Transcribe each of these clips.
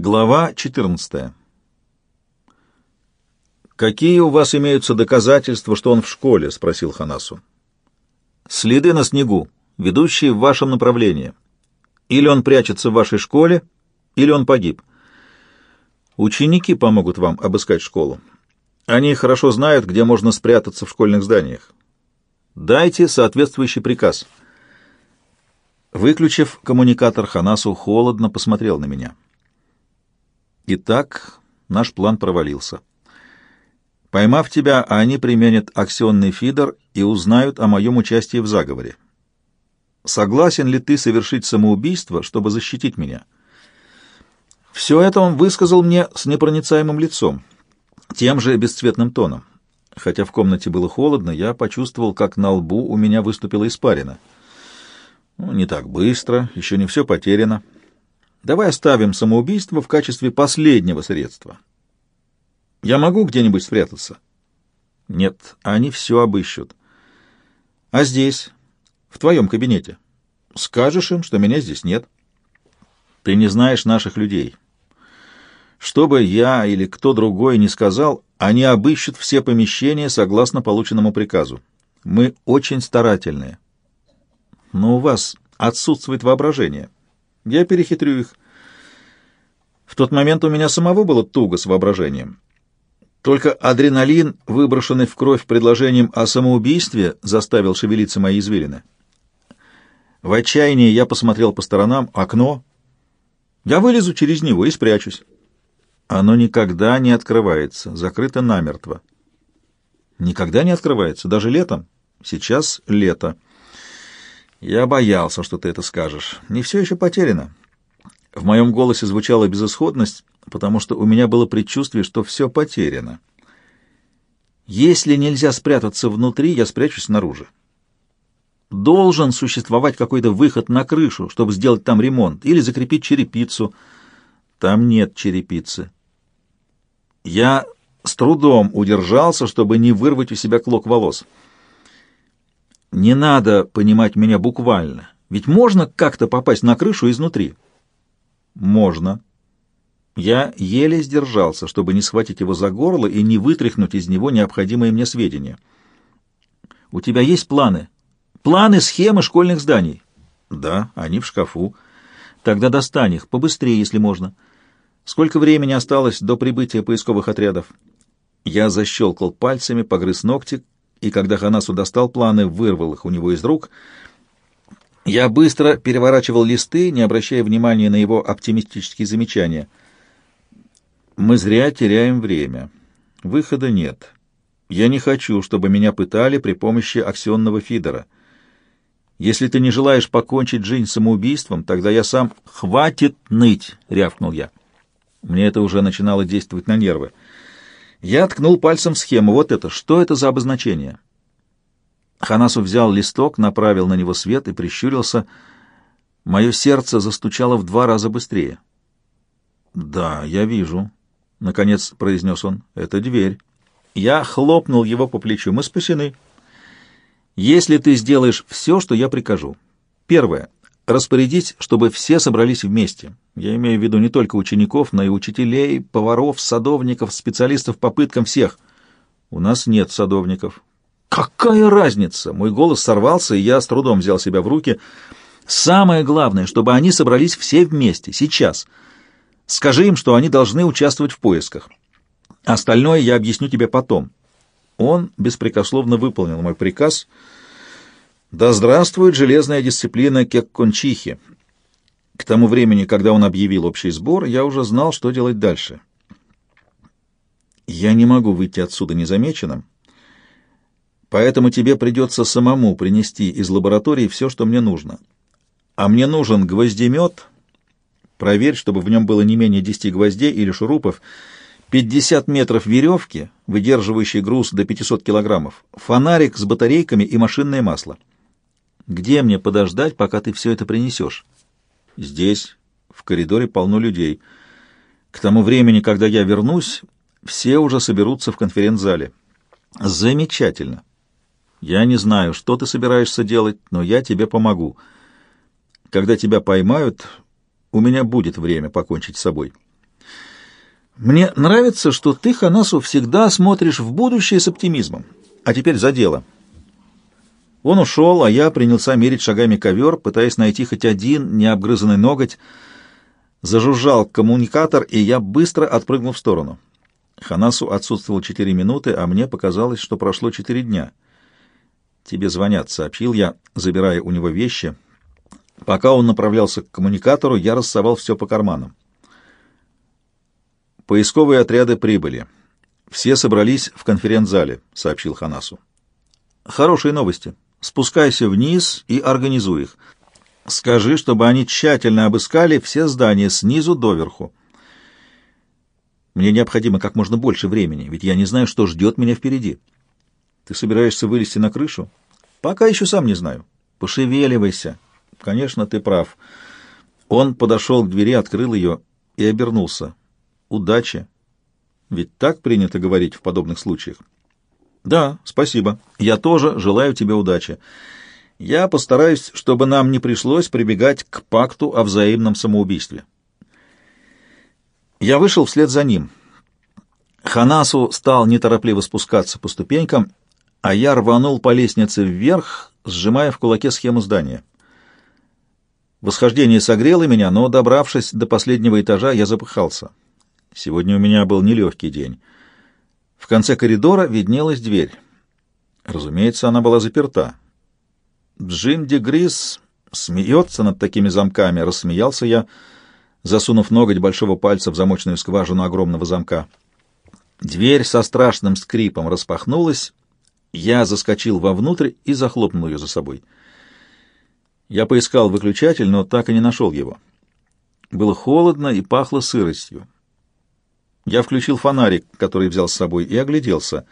Глава 14. «Какие у вас имеются доказательства, что он в школе?» — спросил Ханасу. «Следы на снегу, ведущие в вашем направлении. Или он прячется в вашей школе, или он погиб. Ученики помогут вам обыскать школу. Они хорошо знают, где можно спрятаться в школьных зданиях. Дайте соответствующий приказ». Выключив коммуникатор, Ханасу холодно посмотрел на меня. Итак, наш план провалился. Поймав тебя, они применят аксионный фидер и узнают о моем участии в заговоре. Согласен ли ты совершить самоубийство, чтобы защитить меня? Все это он высказал мне с непроницаемым лицом, тем же бесцветным тоном. Хотя в комнате было холодно, я почувствовал, как на лбу у меня выступила испарина. Ну, не так быстро, еще не все потеряно. Давай оставим самоубийство в качестве последнего средства. Я могу где-нибудь спрятаться? Нет, они все обыщут. А здесь, в твоем кабинете, скажешь им, что меня здесь нет. Ты не знаешь наших людей. Что бы я или кто другой не сказал, они обыщут все помещения согласно полученному приказу. Мы очень старательные. Но у вас отсутствует воображение. Я перехитрю их. В тот момент у меня самого было туго с воображением. Только адреналин, выброшенный в кровь предложением о самоубийстве, заставил шевелиться мои извилины. В отчаянии я посмотрел по сторонам. Окно. Я вылезу через него и спрячусь. Оно никогда не открывается, закрыто намертво. Никогда не открывается, даже летом. Сейчас лето. Я боялся, что ты это скажешь. Не все еще потеряно. В моем голосе звучала безысходность, потому что у меня было предчувствие, что все потеряно. Если нельзя спрятаться внутри, я спрячусь снаружи. Должен существовать какой-то выход на крышу, чтобы сделать там ремонт, или закрепить черепицу. Там нет черепицы. Я с трудом удержался, чтобы не вырвать у себя клок волос. Не надо понимать меня буквально. Ведь можно как-то попасть на крышу изнутри? Можно. Я еле сдержался, чтобы не схватить его за горло и не вытряхнуть из него необходимые мне сведения. У тебя есть планы? Планы, схемы школьных зданий? Да, они в шкафу. Тогда достань их, побыстрее, если можно. Сколько времени осталось до прибытия поисковых отрядов? Я защелкал пальцами, погрыз ногти, и когда Ханасу достал планы, вырвал их у него из рук. Я быстро переворачивал листы, не обращая внимания на его оптимистические замечания. «Мы зря теряем время. Выхода нет. Я не хочу, чтобы меня пытали при помощи аксионного фидера. Если ты не желаешь покончить жизнь самоубийством, тогда я сам... Хватит ныть!» — рявкнул я. Мне это уже начинало действовать на нервы. Я ткнул пальцем в схему. Вот это. Что это за обозначение? Ханасу взял листок, направил на него свет и прищурился. Мое сердце застучало в два раза быстрее. «Да, я вижу», — наконец произнес он. «Это дверь». Я хлопнул его по плечу. «Мы спасены. Если ты сделаешь все, что я прикажу. Первое распорядить, чтобы все собрались вместе. Я имею в виду не только учеников, но и учителей, поваров, садовников, специалистов по пыткам всех. У нас нет садовников. Какая разница? Мой голос сорвался, и я с трудом взял себя в руки. Самое главное, чтобы они собрались все вместе, сейчас. Скажи им, что они должны участвовать в поисках. Остальное я объясню тебе потом. Он беспрекословно выполнил мой приказ — да здравствует железная дисциплина Кеккончихи. К тому времени, когда он объявил общий сбор, я уже знал, что делать дальше. Я не могу выйти отсюда незамеченным, поэтому тебе придется самому принести из лаборатории все, что мне нужно. А мне нужен гвоздемет, проверь, чтобы в нем было не менее 10 гвоздей или шурупов, 50 метров веревки, выдерживающей груз до 500 килограммов, фонарик с батарейками и машинное масло. Где мне подождать, пока ты все это принесешь? Здесь, в коридоре, полно людей. К тому времени, когда я вернусь, все уже соберутся в конференц-зале. Замечательно. Я не знаю, что ты собираешься делать, но я тебе помогу. Когда тебя поймают, у меня будет время покончить с собой. Мне нравится, что ты, Ханасу, всегда смотришь в будущее с оптимизмом. А теперь за дело. Он ушел, а я принялся мерить шагами ковер, пытаясь найти хоть один необгрызанный ноготь. Зажужжал коммуникатор, и я быстро отпрыгнул в сторону. Ханасу отсутствовал четыре минуты, а мне показалось, что прошло четыре дня. «Тебе звонят», — сообщил я, забирая у него вещи. Пока он направлялся к коммуникатору, я рассовал все по карманам. Поисковые отряды прибыли. Все собрались в конференц-зале, сообщил Ханасу. Хорошие новости. Спускайся вниз и организуй их. Скажи, чтобы они тщательно обыскали все здания снизу доверху. Мне необходимо как можно больше времени, ведь я не знаю, что ждет меня впереди. Ты собираешься вылезти на крышу? Пока еще сам не знаю. Пошевеливайся. Конечно, ты прав. Он подошел к двери, открыл ее и обернулся. Удачи. Ведь так принято говорить в подобных случаях. Да, спасибо. Я тоже желаю тебе удачи. Я постараюсь, чтобы нам не пришлось прибегать к пакту о взаимном самоубийстве. Я вышел вслед за ним. Ханасу стал неторопливо спускаться по ступенькам, а я рванул по лестнице вверх, сжимая в кулаке схему здания. Восхождение согрело меня, но, добравшись до последнего этажа, я запыхался. Сегодня у меня был нелегкий день. В конце коридора виднелась дверь. Разумеется, она была заперта. Джим Дегрис смеется над такими замками, рассмеялся я, засунув ноготь большого пальца в замочную скважину огромного замка. Дверь со страшным скрипом распахнулась, я заскочил вовнутрь и захлопнул ее за собой. Я поискал выключатель, но так и не нашел его. Было холодно и пахло сыростью. Я включил фонарик, который взял с собой, и огляделся.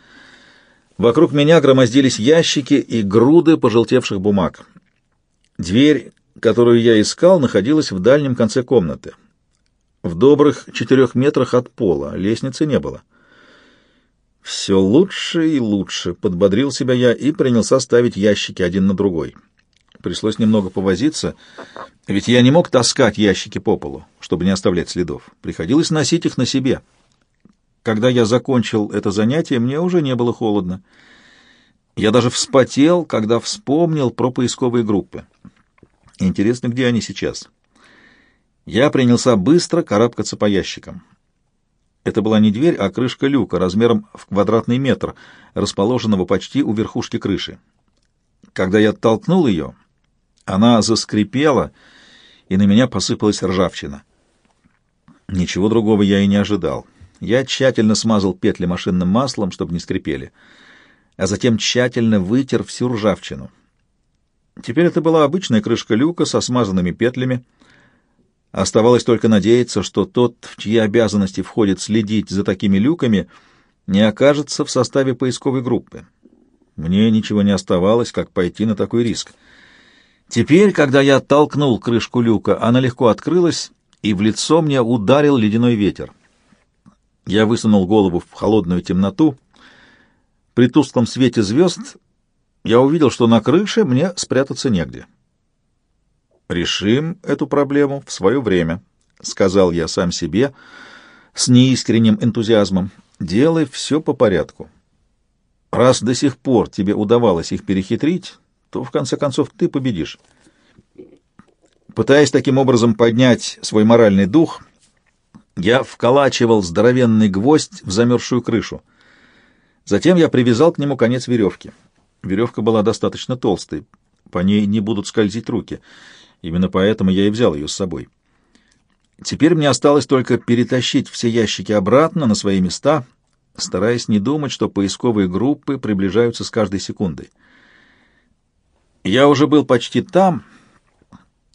Вокруг меня громоздились ящики и груды пожелтевших бумаг. Дверь, которую я искал, находилась в дальнем конце комнаты. В добрых четырех метрах от пола лестницы не было. «Все лучше и лучше», — подбодрил себя я и принялся ставить ящики один на другой. Пришлось немного повозиться, ведь я не мог таскать ящики по полу, чтобы не оставлять следов. Приходилось носить их на себе. Когда я закончил это занятие, мне уже не было холодно. Я даже вспотел, когда вспомнил про поисковые группы. Интересно, где они сейчас? Я принялся быстро карабкаться по ящикам. Это была не дверь, а крышка люка размером в квадратный метр, расположенного почти у верхушки крыши. Когда я оттолкнул ее, она заскрипела, и на меня посыпалась ржавчина. Ничего другого я и не ожидал. Я тщательно смазал петли машинным маслом, чтобы не скрипели, а затем тщательно вытер всю ржавчину. Теперь это была обычная крышка люка со смазанными петлями. Оставалось только надеяться, что тот, в чьи обязанности входит следить за такими люками, не окажется в составе поисковой группы. Мне ничего не оставалось, как пойти на такой риск. Теперь, когда я оттолкнул крышку люка, она легко открылась, и в лицо мне ударил ледяной ветер. Я высунул голову в холодную темноту. При тусклом свете звезд я увидел, что на крыше мне спрятаться негде. «Решим эту проблему в свое время», — сказал я сам себе с неискренним энтузиазмом. «Делай все по порядку. Раз до сих пор тебе удавалось их перехитрить, то в конце концов ты победишь». Пытаясь таким образом поднять свой моральный дух, я вколачивал здоровенный гвоздь в замерзшую крышу. Затем я привязал к нему конец веревки. Веревка была достаточно толстой, по ней не будут скользить руки. Именно поэтому я и взял ее с собой. Теперь мне осталось только перетащить все ящики обратно на свои места, стараясь не думать, что поисковые группы приближаются с каждой секундой. Я уже был почти там,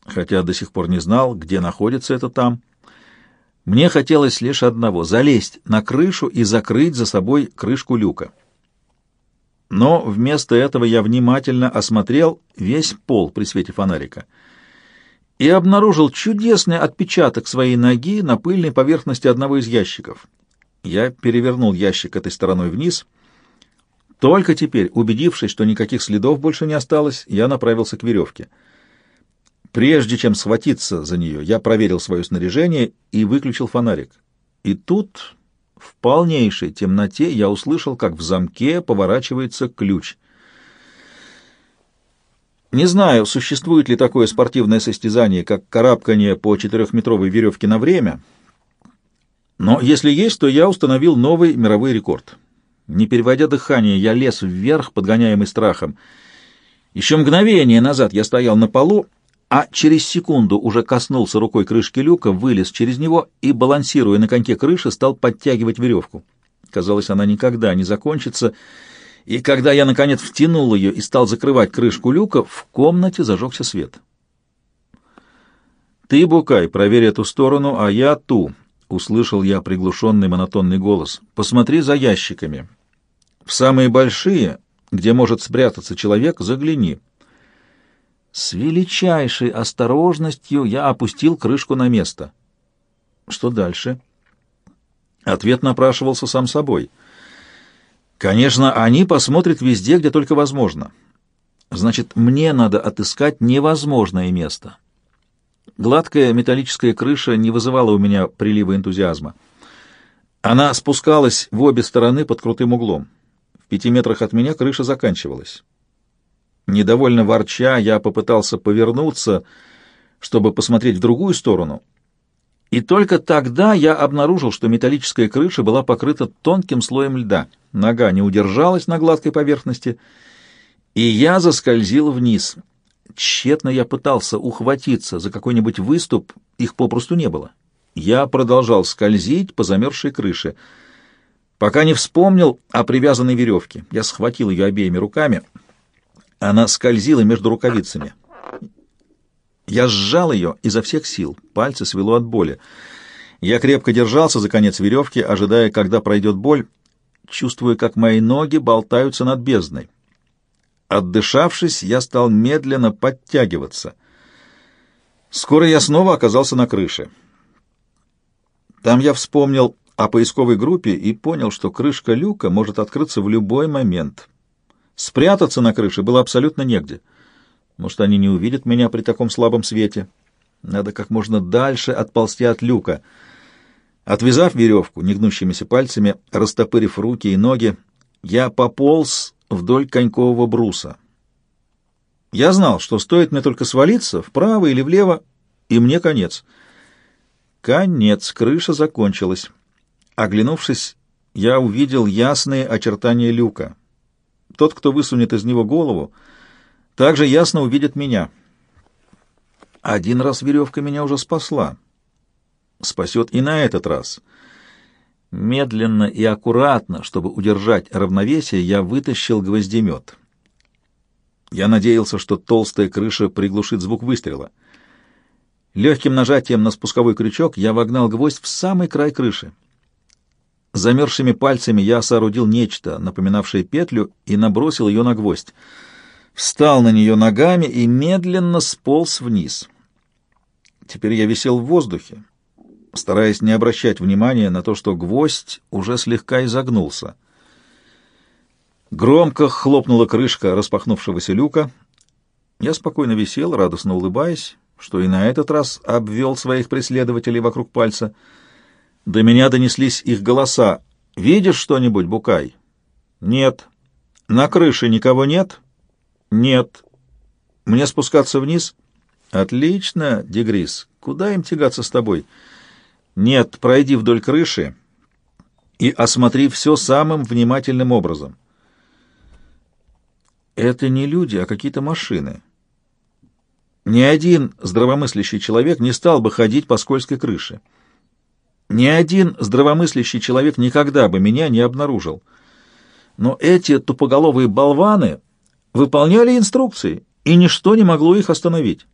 хотя до сих пор не знал, где находится это там, мне хотелось лишь одного — залезть на крышу и закрыть за собой крышку люка. Но вместо этого я внимательно осмотрел весь пол при свете фонарика и обнаружил чудесный отпечаток своей ноги на пыльной поверхности одного из ящиков. Я перевернул ящик этой стороной вниз. Только теперь, убедившись, что никаких следов больше не осталось, я направился к веревке — Прежде чем схватиться за нее, я проверил свое снаряжение и выключил фонарик. И тут В полнейшей темноте я услышал, как в замке поворачивается ключ. Не знаю, существует ли такое спортивное состязание, как карабкание по четырехметровой веревке на время, но если есть, то я установил новый мировой рекорд. Не переводя дыхание, я лез вверх, подгоняемый страхом. Еще мгновение назад я стоял на полу, а через секунду уже коснулся рукой крышки люка, вылез через него и, балансируя на коньке крыши, стал подтягивать веревку. Казалось, она никогда не закончится, и когда я, наконец, втянул ее и стал закрывать крышку люка, в комнате зажегся свет. «Ты, Букай, проверь эту сторону, а я ту», — услышал я приглушенный монотонный голос. «Посмотри за ящиками. В самые большие, где может спрятаться человек, загляни». С величайшей осторожностью я опустил крышку на место. Что дальше? Ответ напрашивался сам собой. Конечно, они посмотрят везде, где только возможно. Значит, мне надо отыскать невозможное место. Гладкая металлическая крыша не вызывала у меня прилива энтузиазма. Она спускалась в обе стороны под крутым углом. В пяти метрах от меня крыша заканчивалась. Недовольно ворча, я попытался повернуться, чтобы посмотреть в другую сторону, и только тогда я обнаружил, что металлическая крыша была покрыта тонким слоем льда. Нога не удержалась на гладкой поверхности, и я заскользил вниз. Тщетно я пытался ухватиться за какой-нибудь выступ, их попросту не было. Я продолжал скользить по замерзшей крыше, пока не вспомнил о привязанной веревке. Я схватил ее обеими руками — она скользила между рукавицами. Я сжал ее изо всех сил, пальцы свело от боли. Я крепко держался за конец веревки, ожидая, когда пройдет боль, чувствуя, как мои ноги болтаются над бездной. Отдышавшись, я стал медленно подтягиваться. Скоро я снова оказался на крыше. Там я вспомнил о поисковой группе и понял, что крышка люка может открыться в любой момент. Спрятаться на крыше было абсолютно негде. Может, они не увидят меня при таком слабом свете. Надо как можно дальше отползти от люка. Отвязав веревку негнущимися пальцами, растопырив руки и ноги, я пополз вдоль конькового бруса. Я знал, что стоит мне только свалиться вправо или влево, и мне конец. Конец, крыша закончилась. Оглянувшись, я увидел ясные очертания люка. Тот, кто высунет из него голову, также ясно увидит меня. Один раз веревка меня уже спасла. Спасет и на этот раз. Медленно и аккуратно, чтобы удержать равновесие, я вытащил гвоздемет. Я надеялся, что толстая крыша приглушит звук выстрела. Легким нажатием на спусковой крючок я вогнал гвоздь в самый край крыши. Замерзшими пальцами я соорудил нечто, напоминавшее петлю, и набросил ее на гвоздь. Встал на нее ногами и медленно сполз вниз. Теперь я висел в воздухе, стараясь не обращать внимания на то, что гвоздь уже слегка изогнулся. Громко хлопнула крышка распахнувшегося люка. Я спокойно висел, радостно улыбаясь, что и на этот раз обвел своих преследователей вокруг пальца — до меня донеслись их голоса. «Видишь что-нибудь, Букай?» «Нет». «На крыше никого нет?» «Нет». «Мне спускаться вниз?» «Отлично, Дегрис. Куда им тягаться с тобой?» «Нет, пройди вдоль крыши и осмотри все самым внимательным образом». «Это не люди, а какие-то машины». Ни один здравомыслящий человек не стал бы ходить по скользкой крыше. Ни один здравомыслящий человек никогда бы меня не обнаружил. Но эти тупоголовые болваны выполняли инструкции, и ничто не могло их остановить.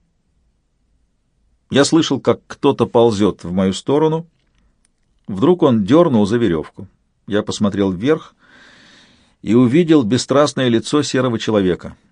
Я слышал, как кто-то ползет в мою сторону. Вдруг он дернул за веревку. Я посмотрел вверх и увидел бесстрастное лицо серого человека —